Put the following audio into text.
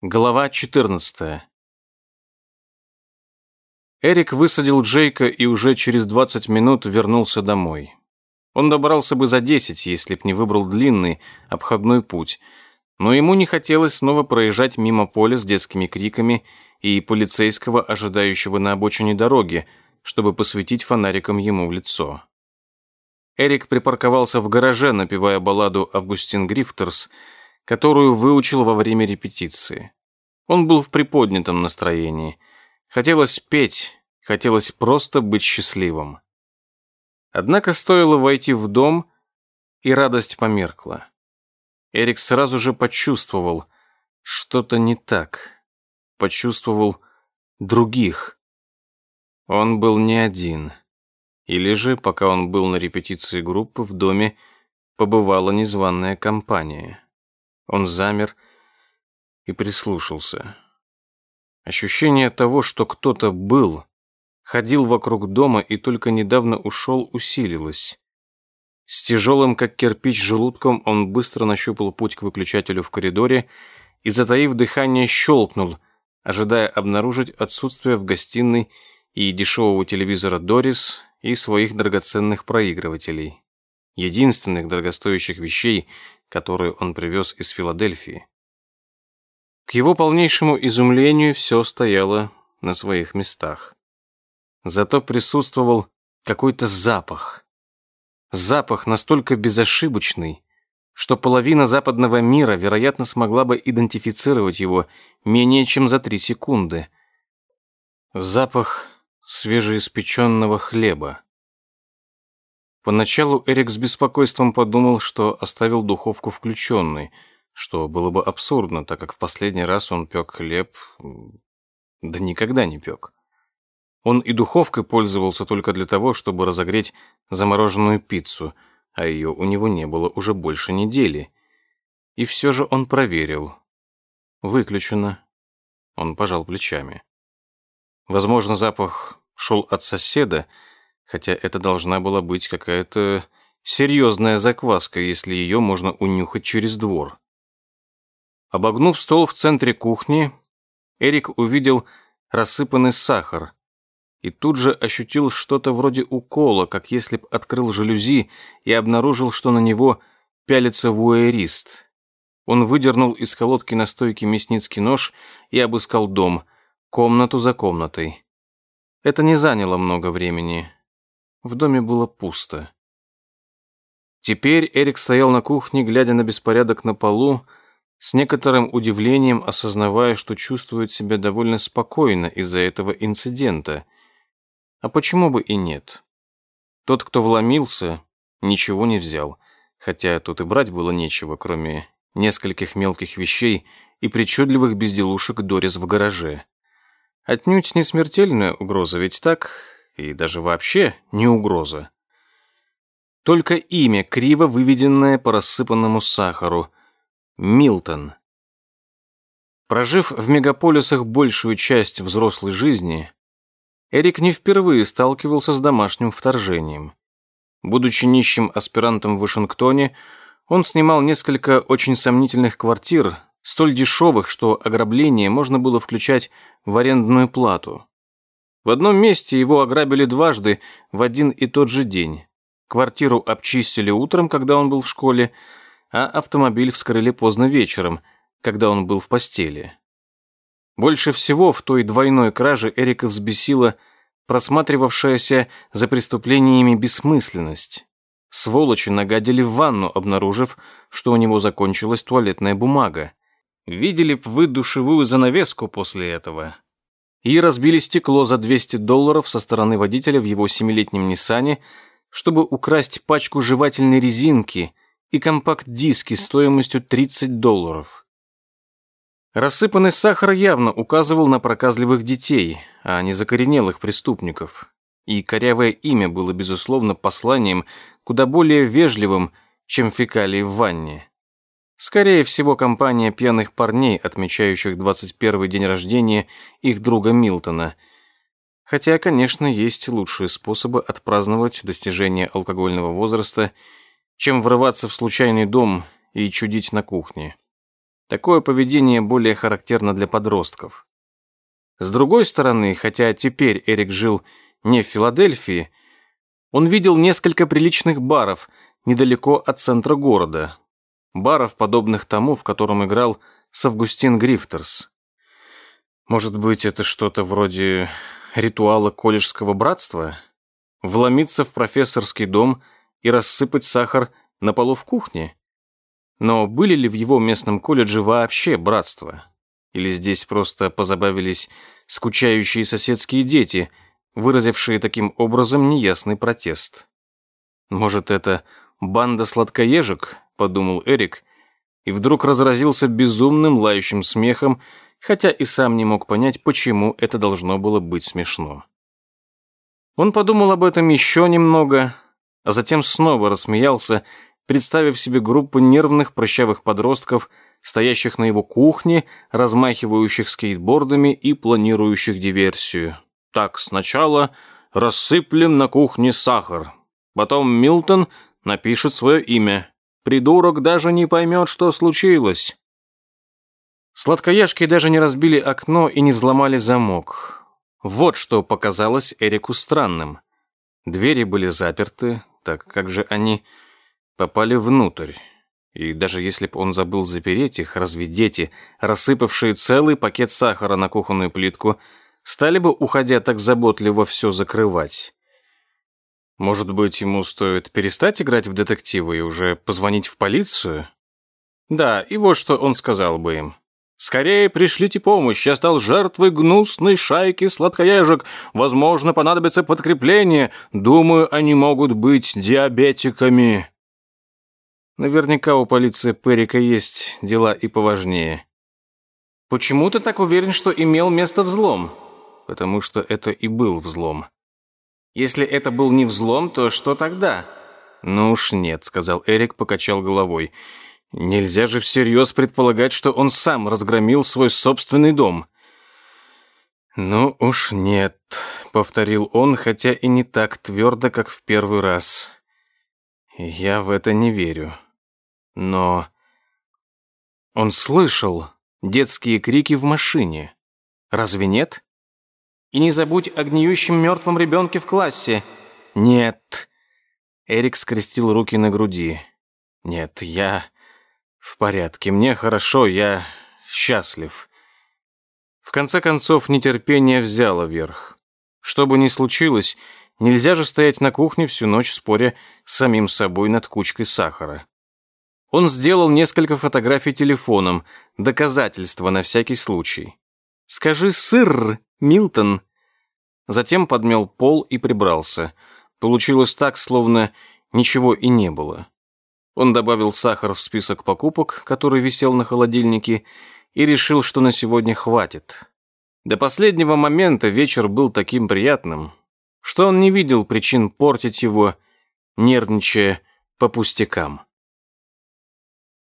Глава 14. Эрик высадил Джейка и уже через 20 минут вернулся домой. Он добрался бы за 10, если б не выбрал длинный, обходной путь, но ему не хотелось снова проезжать мимо поля с детскими криками и полицейского, ожидающего на обочине дороги, чтобы посветить фонариком ему в лицо. Эрик припарковался в гараже, напевая балладу «Августин Грифтерс», которую выучил во время репетиции. Он был в приподнятом настроении. Хотелось петь, хотелось просто быть счастливым. Однако стоило войти в дом, и радость померкла. Эрик сразу же почувствовал, что-то не так. Почувствовал других. Он был не один. Или же, пока он был на репетиции группы, в доме побывала незваная компания. Он замер и прислушался. Ощущение того, что кто-то был, ходил вокруг дома и только недавно ушел, усилилось. С тяжелым, как кирпич, желудком он быстро нащупал путь к выключателю в коридоре и, затаив дыхание, щелкнул, ожидая обнаружить отсутствие в гостиной и дешевого телевизора «Дорис» и своих драгоценных проигрывателей. Единственных дорогостоящих вещей, которую он привез из Филадельфии. К его полнейшему изумлению все стояло на своих местах. Зато присутствовал какой-то запах. Запах настолько безошибочный, что половина западного мира, вероятно, смогла бы идентифицировать его менее чем за три секунды. Запах свежеиспеченного хлеба. Поначалу Эрик с беспокойством подумал, что оставил духовку включенной, что было бы абсурдно, так как в последний раз он пек хлеб... да никогда не пек. Он и духовкой пользовался только для того, чтобы разогреть замороженную пиццу, а ее у него не было уже больше недели. И все же он проверил. Выключено. Он пожал плечами. Возможно, запах шел от соседа, хотя это должна была быть какая-то серьезная закваска, если ее можно унюхать через двор. Обогнув стол в центре кухни, Эрик увидел рассыпанный сахар и тут же ощутил что-то вроде укола, как если б открыл жалюзи и обнаружил, что на него пялится вуэрист. Он выдернул из колодки на стойке мясницкий нож и обыскал дом, комнату за комнатой. Это не заняло много времени. В доме было пусто. Теперь Эрик стоял на кухне, глядя на беспорядок на полу, с некоторым удивлением осознавая, что чувствует себя довольно спокойно из-за этого инцидента. А почему бы и нет? Тот, кто вломился, ничего не взял, хотя тут и брать было нечего, кроме нескольких мелких вещей и причудливых безделушек Дорис в гараже. Отнюдь не смертельная угроза, ведь так? И даже вообще не угроза. Только имя, криво выведенное по рассыпанному сахару. Милтон. Прожив в мегаполисах большую часть взрослой жизни, Эрик не впервые сталкивался с домашним вторжением. Будучи нищим аспирантом в Вашингтоне, он снимал несколько очень сомнительных квартир, столь дешевых, что ограбление можно было включать в арендную плату. В одном месте его ограбили дважды в один и тот же день. Квартиру обчистили утром, когда он был в школе, а автомобиль вскрыли поздно вечером, когда он был в постели. Больше всего в той двойной краже Эрика взбесила просматривавшаяся за преступлениями бессмысленность. Сволочи нагадили в ванну, обнаружив, что у него закончилась туалетная бумага. Видели б вы душевую занавеску после этого и разбили стекло за 200 долларов со стороны водителя в его семилетнем Ниссане, чтобы украсть пачку жевательной резинки и компакт-диски стоимостью 30 долларов. Рассыпанный сахар явно указывал на проказливых детей, а не закоренелых преступников. И корявое имя было, безусловно, посланием куда более вежливым, чем фекалии в ванне. Скорее всего, компания пьяных парней, отмечающих 21 день рождения их друга Милтона. Хотя, конечно, есть лучшие способы отпраздновать достижение алкогольного возраста, чем врываться в случайный дом и чудить на кухне. Такое поведение более характерно для подростков. С другой стороны, хотя теперь Эрик жил не в Филадельфии, он видел несколько приличных баров недалеко от центра города. Баров, подобных тому, в котором играл с Августин Грифтерс. Может быть, это что-то вроде ритуала колледжского братства? Вломиться в профессорский дом и рассыпать сахар на полу в кухне? Но были ли в его местном колледже вообще братства? Или здесь просто позабавились скучающие соседские дети, выразившие таким образом неясный протест? Может, это банда сладкоежек, подумал Эрик, и вдруг разразился безумным лающим смехом, хотя и сам не мог понять, почему это должно было быть смешно. Он подумал об этом еще немного, а затем снова рассмеялся, представив себе группу нервных прыщавых подростков, стоящих на его кухне, размахивающих скейтбордами и планирующих диверсию. Так, сначала рассыплем на кухне сахар. Потом Милтон напишет свое имя. Придурок даже не поймет, что случилось. Сладкоежки даже не разбили окно и не взломали замок. Вот что показалось Эрику странным. Двери были заперты, так как же они попали внутрь. И даже если бы он забыл запереть их, разве дети, рассыпавшие целый пакет сахара на кухонную плитку, стали бы, уходя так заботливо, все закрывать? Может быть, ему стоит перестать играть в детективы и уже позвонить в полицию? Да, и вот что он сказал бы им. «Скорее пришлите помощь, я стал жертвой гнусной шайки сладкоежек. Возможно, понадобится подкрепление. Думаю, они могут быть диабетиками». Наверняка у полиции Перика есть дела и поважнее. Почему ты так уверен, что имел место взлом? Потому что это и был взлом. Если это был не взлом, то что тогда? Ну уж нет, сказал Эрик, покачал головой. Нельзя же всерьез предполагать, что он сам разгромил свой собственный дом. Ну уж нет, повторил он, хотя и не так твердо, как в первый раз. Я в это не верю. Но он слышал детские крики в машине. Разве нет? И не забудь о гниющем мертвом ребенке в классе. Нет. Эрик скрестил руки на груди. Нет, я в порядке. Мне хорошо, я счастлив. В конце концов, нетерпение взяло верх. Что бы ни случилось, нельзя же стоять на кухне всю ночь споря с самим собой над кучкой сахара. Он сделал несколько фотографий телефоном, доказательства на всякий случай. «Скажи сыр, Милтон!» Затем подмел пол и прибрался. Получилось так, словно ничего и не было. Он добавил сахар в список покупок, который висел на холодильнике, и решил, что на сегодня хватит. До последнего момента вечер был таким приятным, что он не видел причин портить его, нервничая по пустякам.